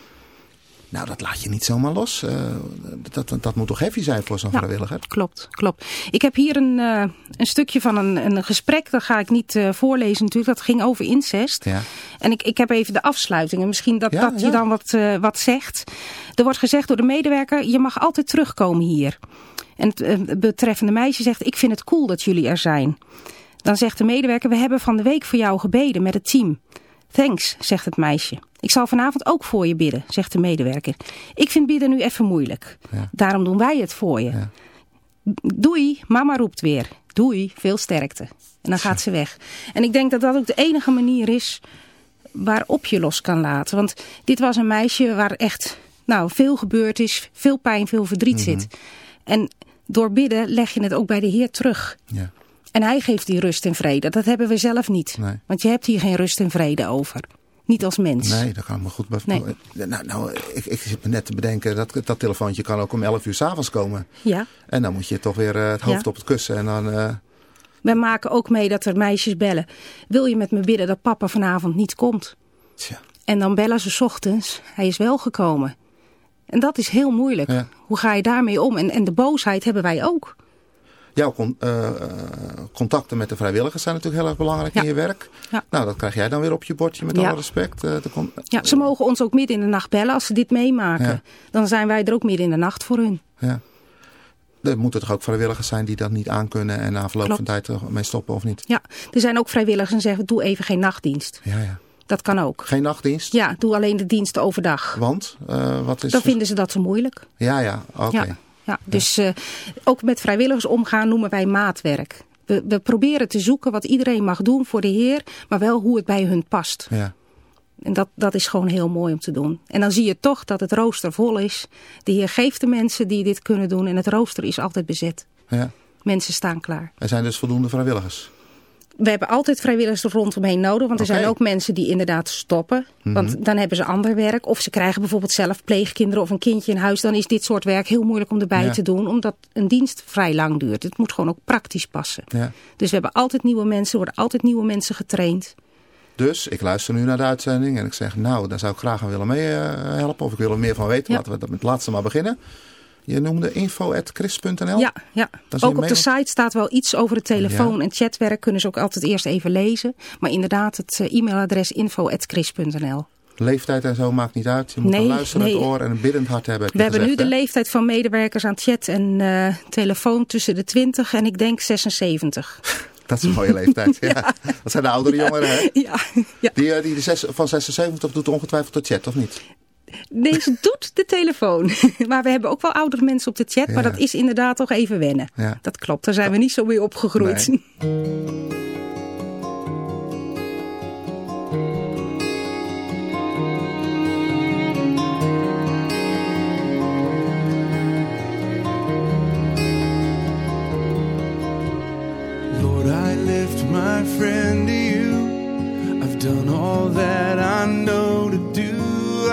Nou, dat laat je niet zomaar los. Eh, dat, dat, dat moet toch heavy zijn voor zo'n Ja. vrijwilliger? Klopt, klopt. Ik heb hier een, een stukje van een, een gesprek, dat ga ik niet voorlezen natuurlijk. Dat ging over incest. Ja. En ik, ik heb even de afsluitingen. Misschien dat, Ja, dat je dan wat, wat zegt. Er wordt gezegd door de medewerker, je mag altijd terugkomen hier. En het betreffende meisje zegt, ik vind het cool dat jullie er zijn. Dan zegt de medewerker, we hebben van de week voor jou gebeden met het team. Thanks, zegt het meisje. Ik zal vanavond ook voor je bidden, zegt de medewerker. Ik vind bidden nu even moeilijk. Ja. Daarom doen wij het voor je. Ja. Doei, mama roept weer. Doei, veel sterkte. En dan gaat ze weg. En ik denk dat dat ook de enige manier is waarop je los kan laten. Want dit was een meisje waar echt nou, veel gebeurd is. Veel pijn, veel verdriet Mhm. zit. En door bidden leg je het ook bij de Heer terug. Ja. En hij geeft die rust en vrede. Dat hebben we zelf niet. Nee. Want je hebt hier geen rust en vrede over. Niet als mens. Nee, dat kan ik me goed Nee. Nou, nou ik, ik zit me net te bedenken, dat, dat telefoontje kan ook om 11 uur s'avonds komen. Ja. En dan moet je toch weer eh, het hoofd Ja. op het kussen en dan... eh, We maken ook mee dat er meisjes bellen. Wil je met me bidden dat papa vanavond niet komt? tja. En dan bellen ze 's ochtends. Hij is wel gekomen. En dat is heel moeilijk. Ja. Hoe ga je daarmee om? En, en de boosheid hebben wij ook. Jouw con- eh, eh, contacten met de vrijwilligers zijn natuurlijk heel erg belangrijk Ja. in je werk. Ja. Nou, dat krijg jij dan weer op je bordje met Ja. alle respect. Eh, con- Ja, ze mogen ons ook midden in de nacht bellen als ze dit meemaken. Dan zijn wij er ook midden in de nacht voor hun. ja. Er moeten toch ook vrijwilligers zijn die dat niet aankunnen en na verloop Klopt. van tijd er mee stoppen of niet? Ja, er zijn ook vrijwilligers die zeggen doe even geen nachtdienst. Ja, ja. Dat kan ook. Geen nachtdienst? Ja, doe alleen de diensten overdag. Want? wat is... Dan vinden ze dat te moeilijk. Ja, ja, oké. Ja, dus eh, ook met vrijwilligers omgaan noemen wij maatwerk. We, we proberen te zoeken wat iedereen mag doen voor de Heer, maar wel hoe het bij hun past. Ja. En dat, dat is gewoon heel mooi om te doen. En dan zie je toch dat het rooster vol is. De Heer geeft de mensen die dit kunnen doen en het rooster is altijd bezet. ja. Mensen staan klaar. Er zijn dus voldoende vrijwilligers. We hebben altijd vrijwilligers er rondomheen nodig. Want er zijn ook mensen die inderdaad stoppen. Want dan hebben ze ander werk. Of ze krijgen bijvoorbeeld zelf pleegkinderen of een kindje in huis. Dan is dit soort werk heel moeilijk om erbij Ja. te doen. Omdat een dienst vrij lang duurt. Het moet gewoon ook praktisch passen. Ja. Dus we hebben altijd nieuwe mensen. Er worden altijd nieuwe mensen getraind. Dus ik luister nu naar de uitzending en ik zeg, nou, daar zou ik graag aan willen meehelpen. of ik wil er meer van weten. Ja. Laten we dat met het laatste maar beginnen. Je noemde info.chris.nl. Ja, ja. ook op de site staat wel iets over het telefoon Ja. en chatwerk. Kunnen ze ook altijd eerst even lezen. Maar inderdaad, het eh, e-mailadres info.chris.nl. Leeftijd en zo maakt niet uit. Je moet Nee, een luisterend nee. oor en een biddend hart hebben. heb We hebben nu de leeftijd van medewerkers aan chat en eh, telefoon tussen de 20 en ik denk 76. (laughs) Dat is een mooie leeftijd. (laughs) ja. Dat zijn de oudere jongeren, hè? (laughs) Ja, ja. Die, eh, die de zes, van 76 doet ongetwijfeld de chat, of niet? Nee, ze doet de telefoon. (laughs) Maar we hebben ook wel oudere mensen op de chat. Maar dat is inderdaad toch even wennen. Ja. Dat klopt, daar zijn we niet zo mee opgegroeid. Nee. (laughs) Lord, I lift my friend to you. I've done all that I know to.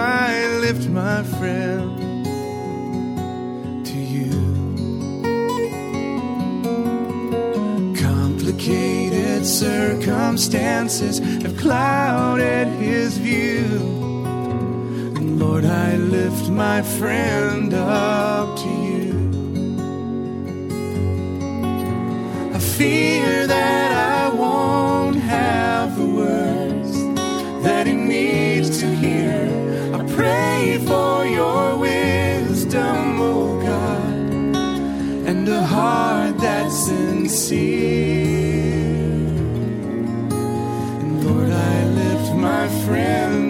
I lift my friend to you. Complicated circumstances have clouded his view. And Lord, I lift my friend up to you. I fear that a heart that's sincere. And Lord, I lift my friend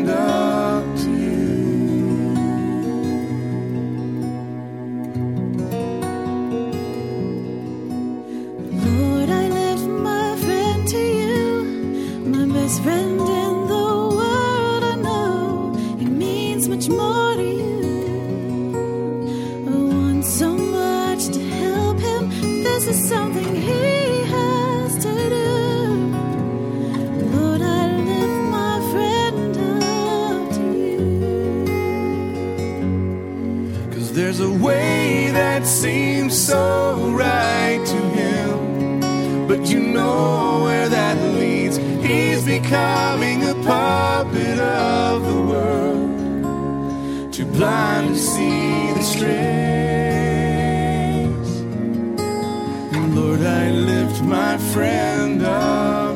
so right to him, but you know where that leads. He's becoming a puppet of the world, too blind to see the strings. Lord, I lift my friend up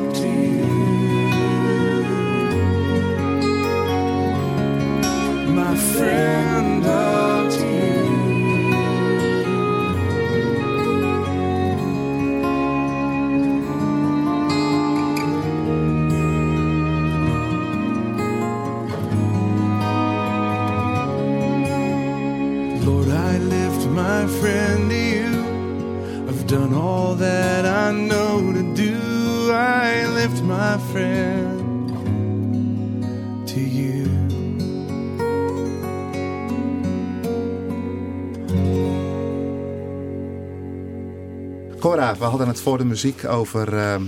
Lord, I lift my friend to you. I've done all that I know to do. I lift my friend to you. Cora, we hadden het voor de muziek over, ehm,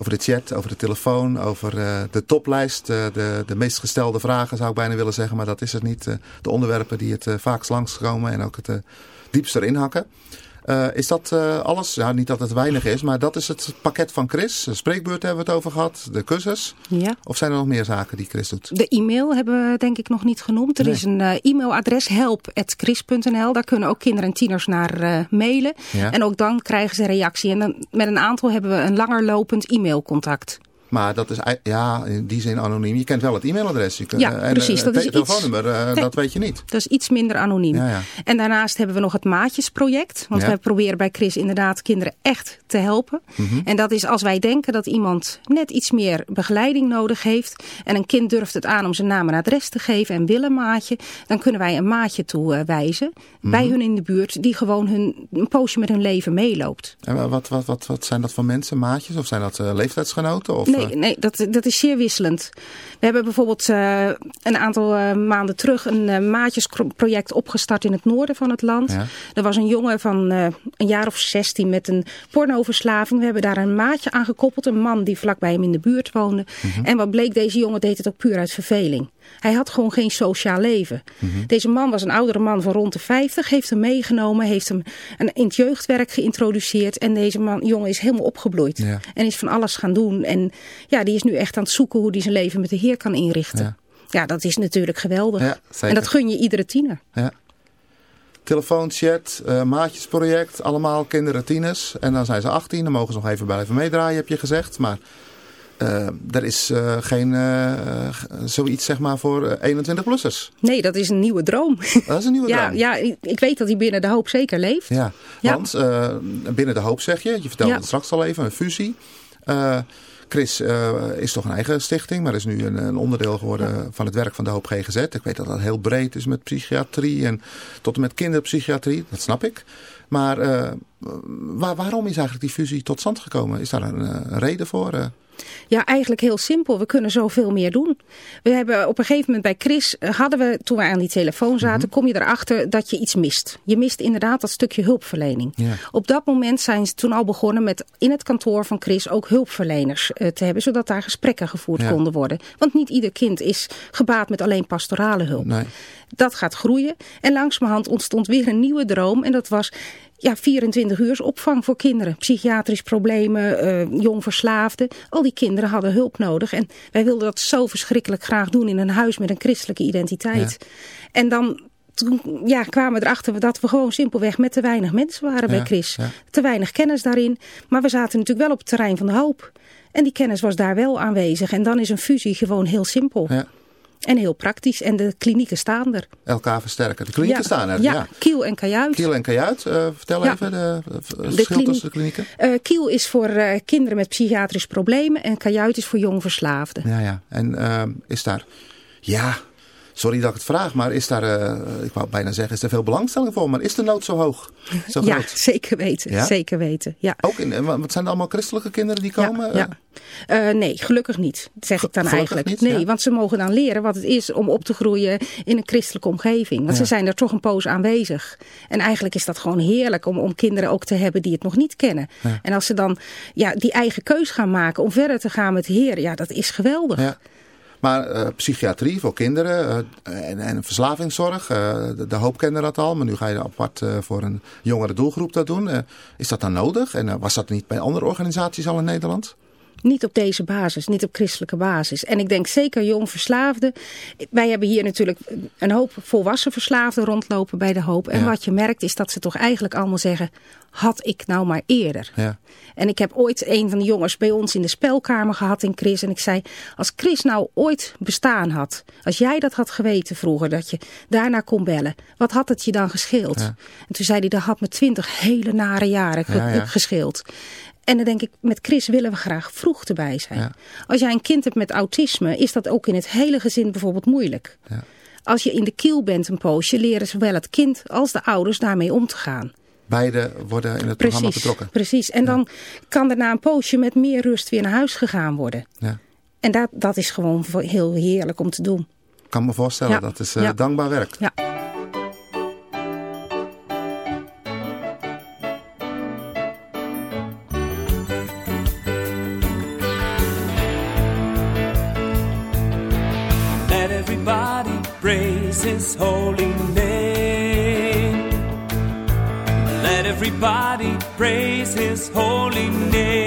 over de chat, over de telefoon, over eh, de toplijst. eh, de, de meest gestelde vragen zou ik bijna willen zeggen, maar dat is het niet. eh, de onderwerpen die het vaakst langskomen en ook het eh, diepst erin hakken. Eh, is dat eh, alles? Ja, niet dat het weinig is, maar dat is het pakket van Chris. De spreekbeurt hebben we het over gehad, de cursus. Ja. Of zijn er nog meer zaken die Chris doet? De e-mail hebben we denk ik nog niet genoemd. Er Nee. is een eh, e-mailadres help.chris.nl. Daar kunnen ook kinderen en tieners naar mailen. Ja. En ook dan krijgen ze reactie. En dan, met een aantal hebben we een langer lopend e-mailcontact. Maar dat is ja, in die zin anoniem. Je kent wel het e-mailadres. Je kunt, Ja, eh, en, precies, eh, dat het is iets- telefoonnummer, eh, Nee. dat weet je niet. Dat is iets minder anoniem. Ja, ja. En daarnaast hebben we nog het Maatjesproject. Want wij proberen bij Chris inderdaad kinderen echt te helpen. Mhm. En dat is als wij denken dat iemand net iets meer begeleiding nodig heeft. En een kind durft het aan om zijn naam en adres te geven en wil een maatje. Dan kunnen wij een maatje toewijzen bij Mhm. hun in de buurt. Die gewoon hun, een poosje met hun leven meeloopt. En wat, wat, wat, wat zijn dat voor mensen, maatjes? Of zijn dat leeftijdsgenoten? Of, Nee, nee dat, dat is zeer wisselend. We hebben bijvoorbeeld eh, een aantal eh, maanden terug een eh, maatjesproject opgestart in het noorden van het land. Ja. Er was een jongen van een jaar of 16 met een pornoverslaving. We hebben daar een maatje aan gekoppeld, een man die vlakbij hem in de buurt woonde. Mhm. En wat bleek, deze jongen deed het ook puur uit verveling. Hij had gewoon geen sociaal leven. Mhm. Deze man was een oudere man van rond de 50, heeft hem meegenomen, heeft hem een, in het jeugdwerk geïntroduceerd. En deze man, jongen is helemaal opgebloeid. Ja. En is van alles gaan doen. En ja, die is nu echt aan het zoeken hoe hij zijn leven met de Heer kan inrichten. Ja. Ja, dat is natuurlijk geweldig. Ja, en dat gun je iedere tiener. Ja. Telefoon, chat, eh, maatjesproject, allemaal kinderen, tieners. En dan zijn ze 18, dan mogen ze nog even blijven meedraaien, heb je gezegd. Maar er is eh, geen eh, eh, zoiets zeg maar voor eh, 21-plussers. Nee, dat is een nieuwe droom. (laughs) Dat is een nieuwe ja, droom. ja, ik weet dat hij binnen de hoop zeker leeft. Ja, Ja. want eh, binnen de hoop zeg je, je vertelde Ja. het straks al even, een fusie. Eh, Chris uh, is toch een eigen stichting, maar is nu een, een onderdeel geworden ja. van het werk van de Hoop GGZ. Ik weet dat dat heel breed is met psychiatrie en tot en met kinderpsychiatrie, dat snap ik. Maar uh, waar, waarom is eigenlijk die fusie tot stand gekomen? Is daar een, een reden voor? Uh? Ja, eigenlijk heel simpel. We kunnen zoveel meer doen. We hebben op een gegeven moment bij Chris, hadden we toen we aan die telefoon zaten, mm -hmm. kom je erachter dat je iets mist. Je mist inderdaad dat stukje hulpverlening. Ja. Op dat moment zijn ze toen al begonnen met in het kantoor van Chris ook hulpverleners uh, te hebben, zodat daar gesprekken gevoerd ja. konden worden. Want niet ieder kind is gebaat met alleen pastorale hulp. Nee. Dat gaat groeien. En langzamerhand ontstond weer een nieuwe droom. En dat was ja, 24 uur opvang voor kinderen. Psychiatrische problemen, uh, jong verslaafden. Al die kinderen hadden hulp nodig. En wij wilden dat zo verschrikkelijk graag doen in een huis met een christelijke identiteit. Ja. En dan toen ja, kwamen we erachter dat we gewoon simpelweg met te weinig mensen waren bij Chris. Ja. Te weinig kennis daarin. Maar we zaten natuurlijk wel op het terrein van de hoop. En die kennis was daar wel aanwezig. En dan is een fusie gewoon heel simpel. Ja. En heel praktisch. En de klinieken staan er. Elkaar versterken. De klinieken ja, staan er. Ja, ja, Kiel en Kajuit. Kiel en Kajuit. Uh, vertel ja. even de, de verschil tussen de klinieken. Uh, Kiel is voor uh, kinderen met psychiatrische problemen. En Kajuit is voor jong verslaafden. Ja, ja. En is daar... Ja, sorry dat ik het vraag, maar is daar, uh, ik wou bijna zeggen, is er veel belangstelling voor, maar is de nood zo hoog? Zo ja, groot? zeker weten. Ja? Zeker weten, ja. Ook in, wat zijn er allemaal christelijke kinderen die komen? Ja, ja. Uh, nee, gelukkig niet, zeg ik dan gelukkig eigenlijk. Niet, nee, want ze mogen dan leren wat het is om op te groeien in een christelijke omgeving. Want ze zijn er toch een poos aanwezig. En eigenlijk is dat gewoon heerlijk om, om kinderen ook te hebben die het nog niet kennen. En als ze dan ja, die eigen keus gaan maken om verder te gaan met de Heer, ja, dat is geweldig. Maar uh, psychiatrie voor kinderen uh, en, en verslavingszorg, uh, de, de, hoop kende dat al. Maar nu ga je apart voor een jongere doelgroep dat doen. is dat dan nodig? En was dat niet bij andere organisaties al in Nederland? Niet op deze basis, niet op christelijke basis. En ik denk zeker jong verslaafden. Wij hebben hier natuurlijk een hoop volwassen verslaafden rondlopen bij de hoop. En ja. wat je merkt is dat ze toch eigenlijk allemaal zeggen, had ik nou maar eerder. Ja. En ik heb ooit een van de jongens bij ons in de spelkamer gehad in Chris. En ik zei, als Chris nou ooit bestaan had. Als jij dat had geweten vroeger, dat je daarna kon bellen. Wat had het je dan gescheeld? Ja. En toen zei hij, dat had me twintig hele nare jaren Ja, ja. gescheeld. En dan denk ik, met Chris willen we graag vroeg erbij zijn. Ja. Als jij een kind hebt met autisme, is dat ook in het hele gezin bijvoorbeeld moeilijk. Ja. Als je in de kiel bent een poosje, leren zowel het kind als de ouders daarmee om te gaan. Beide worden in het programma betrokken. precies. En dan kan er na een poosje met meer rust weer naar huis gegaan worden. Ja. En dat, dat is gewoon heel heerlijk om te doen. Ik kan me voorstellen, dat is eh, dankbaar werk. Ja. His holy name. Let everybody praise his holy name.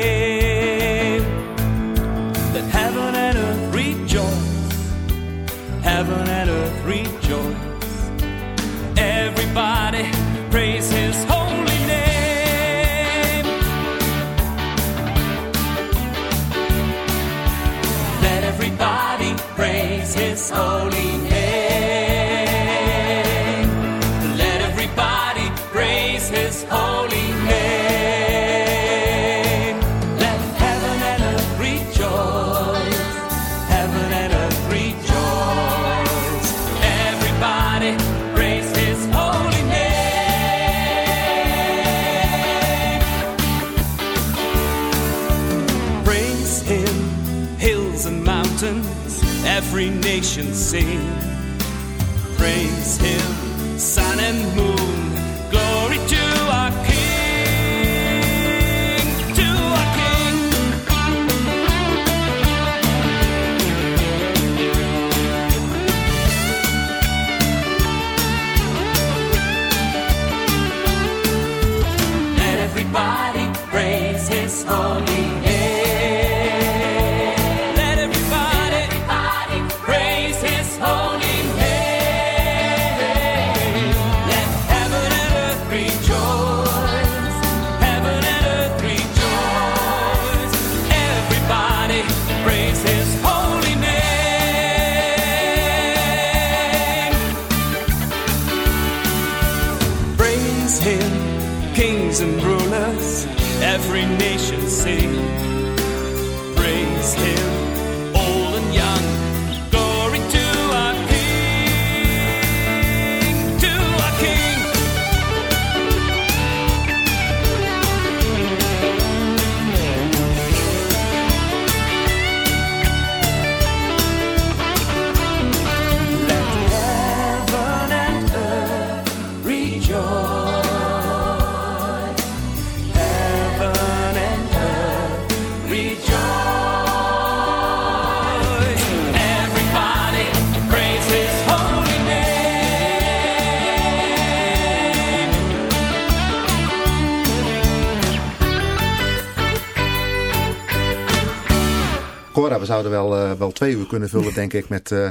We zouden wel, uh, wel twee uur kunnen vullen, denk ik, met... Uh,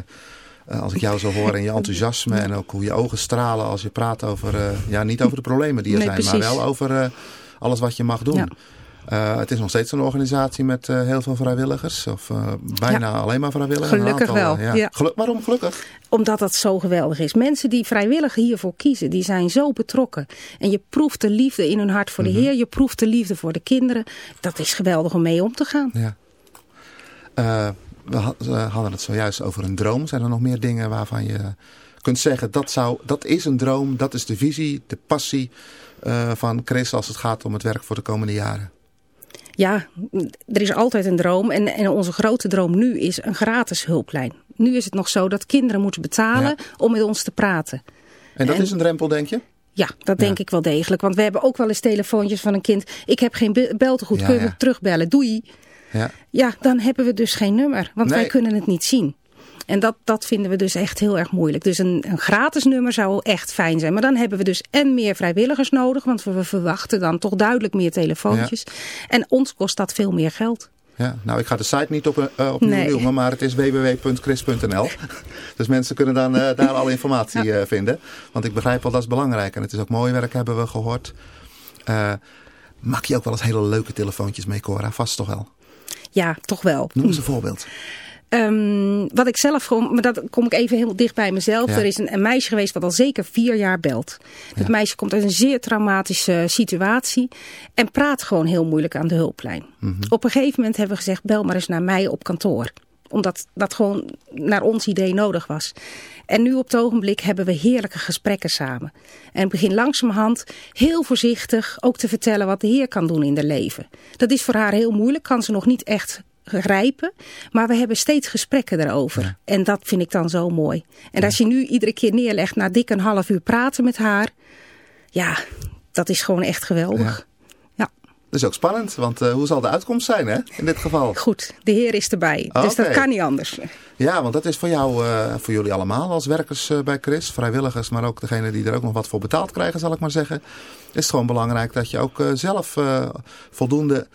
als ik jou zo hoor en je enthousiasme en ook hoe je ogen stralen als je praat over, ja, niet over de problemen die er Nee, zijn, precies. maar wel over alles wat je mag doen. Ja. Uh, het is nog steeds een organisatie met uh, heel veel vrijwilligers. Of uh, bijna Ja. alleen maar vrijwilligers. Gelukkig aantal, wel, Ja. waarom gelukkig? Omdat dat zo geweldig is. Mensen die vrijwillig hiervoor kiezen, die zijn zo betrokken. En je proeft de liefde in hun hart voor Mhm. de Heer. Je proeft de liefde voor de kinderen. Dat is geweldig om mee om te gaan. Ja. Uh, we had- we hadden het zojuist over een droom. Zijn er nog meer dingen waarvan je kunt zeggen... dat, zou, dat is een droom, dat is de visie, de passie uh, van Chris... als het gaat om het werk voor de komende jaren? Ja, er is altijd een droom. En, en onze grote droom nu is een gratis hulplijn. Nu is het nog zo dat kinderen moeten betalen Ja. om met ons te praten. En dat En- is een drempel, denk je? Ja, dat denk ik wel degelijk. Want we hebben ook wel eens telefoontjes van een kind. Ik heb geen be- beltegoed, Ja, kun je me terugbellen? Doei. Ja. Ja, dan hebben we dus geen nummer. Want Nee. wij kunnen het niet zien. En dat, dat vinden we dus echt heel erg moeilijk. Dus een, een gratis nummer zou echt fijn zijn. Maar dan hebben we dus en meer vrijwilligers nodig. Want we verwachten dan toch duidelijk meer telefoontjes. En ons kost dat veel meer geld. Ja, nou ik ga de site niet op, uh, opnieuw Nee. noemen, maar het is www.chris.nl. (laughs) dus mensen kunnen dan uh, daar alle informatie uh, vinden. Want ik begrijp wel, dat is belangrijk. En het is ook mooi werk, hebben we gehoord. Maak je ook wel eens hele leuke telefoontjes mee, Cora? Vast toch wel? Ja, toch wel. Noem eens een voorbeeld. Um, wat ik zelf gewoon, maar dat kom ik even heel dicht bij mezelf. Ja. Er is een, een, meisje geweest wat al zeker vier jaar belt. Het Ja. meisje komt uit een zeer traumatische situatie en praat gewoon heel moeilijk aan de hulplijn. Mhm. Op een gegeven moment hebben we gezegd, bel maar eens naar mij op kantoor. Omdat dat gewoon naar ons idee nodig was. En nu op het ogenblik hebben we heerlijke gesprekken samen. En ik begin langzamerhand heel voorzichtig ook te vertellen wat de Heer kan doen in haar leven. Dat is voor haar heel moeilijk, kan ze nog niet echt grijpen. Maar we hebben steeds gesprekken daarover. En dat vind ik dan zo mooi. En als je nu iedere keer neerlegt na dik een half uur praten met haar. Ja, dat is gewoon echt geweldig. Ja. Dat is ook spannend, want uh, hoe zal de uitkomst zijn hè, in dit geval? Goed, de Heer is erbij. Dus dat kan niet anders. Ja, want dat is voor jou, uh, voor jullie allemaal als werkers uh, bij Chris, vrijwilligers, maar ook degene die er ook nog wat voor betaald krijgen, zal ik maar zeggen. Is het gewoon belangrijk dat je ook zelf voldoende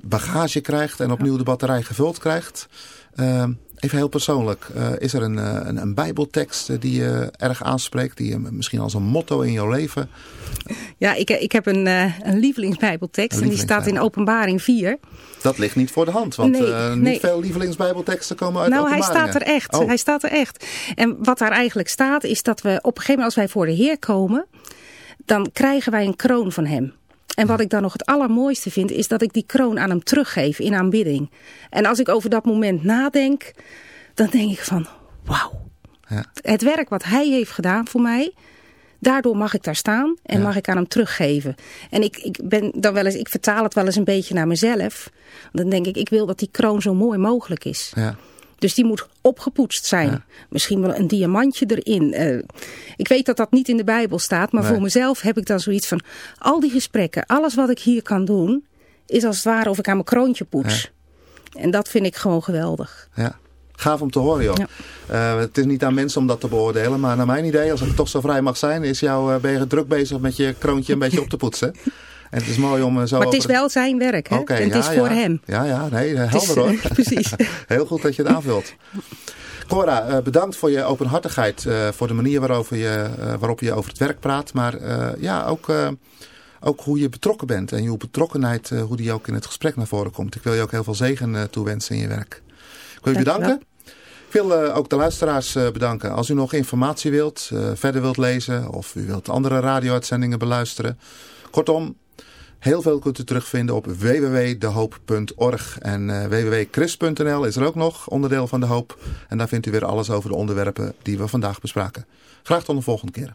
bagage krijgt en opnieuw de batterij gevuld krijgt. Even heel persoonlijk, uh, is er een, uh, een, een bijbeltekst die je erg aanspreekt, die je misschien als een motto in jouw leven... Ja, ik, ik heb een, uh, een lievelingsbijbeltekst en die staat in openbaring 4. Dat ligt niet voor de hand, want Nee, uh, niet nee. veel lievelingsbijbelteksten komen uit Nou, hij openbaringen. staat er echt. Oh. Hij staat er echt. En wat daar eigenlijk staat is dat we op een gegeven moment als wij voor de Heer komen, dan krijgen wij een kroon van hem. En wat ik dan nog het allermooiste vind, is dat ik die kroon aan hem teruggeef in aanbidding. En als ik over dat moment nadenk, dan denk ik van, wauw. Ja. Het werk wat hij heeft gedaan voor mij, daardoor mag ik daar staan en Ja. mag ik aan hem teruggeven. En ik, ik ben dan wel eens, ik vertaal het wel eens een beetje naar mezelf. Dan denk ik, ik wil dat die kroon zo mooi mogelijk is. Ja. Dus die moet opgepoetst zijn. Ja. Misschien wel een diamantje erin. Uh, ik weet dat dat niet in de Bijbel staat. Maar Nee. voor mezelf heb ik dan zoiets van... Al die gesprekken, alles wat ik hier kan doen... is als het ware of ik aan mijn kroontje poets. En dat vind ik gewoon geweldig. Ja. Gaaf om te horen, joh. Ja. Uh, het is niet aan mensen om dat te beoordelen. Maar naar mijn idee, als ik toch zo vrij mag zijn... Is jou, uh, ben je druk bezig met je kroontje een beetje op te poetsen. En het is mooi om uh, zo Maar het is wel zijn werk, hè? En het ja, is voor ja. hem. Ja, ja, nee, helder hoor. eh, (laughs) precies. (laughs) Heel goed dat je het aanvult. Cora, uh, bedankt voor je openhartigheid, uh, voor de manier waarover je, waarop je over het werk praat. Maar ja, ook, ook hoe je betrokken bent en je betrokkenheid, hoe die ook in het gesprek naar voren komt. Ik wil je ook heel veel zegen toewensen in je werk. Ik wil je Dank je bedanken. Ik wil ook de luisteraars bedanken. Als u nog informatie wilt, verder wilt lezen of u wilt andere radio-uitzendingen beluisteren. Kortom, heel veel kunt u terugvinden op www.dehoop.org. En www.chris.nl is er ook nog onderdeel van De Hoop. En daar vindt u weer alles over de onderwerpen die we vandaag bespraken. Graag tot de volgende keer.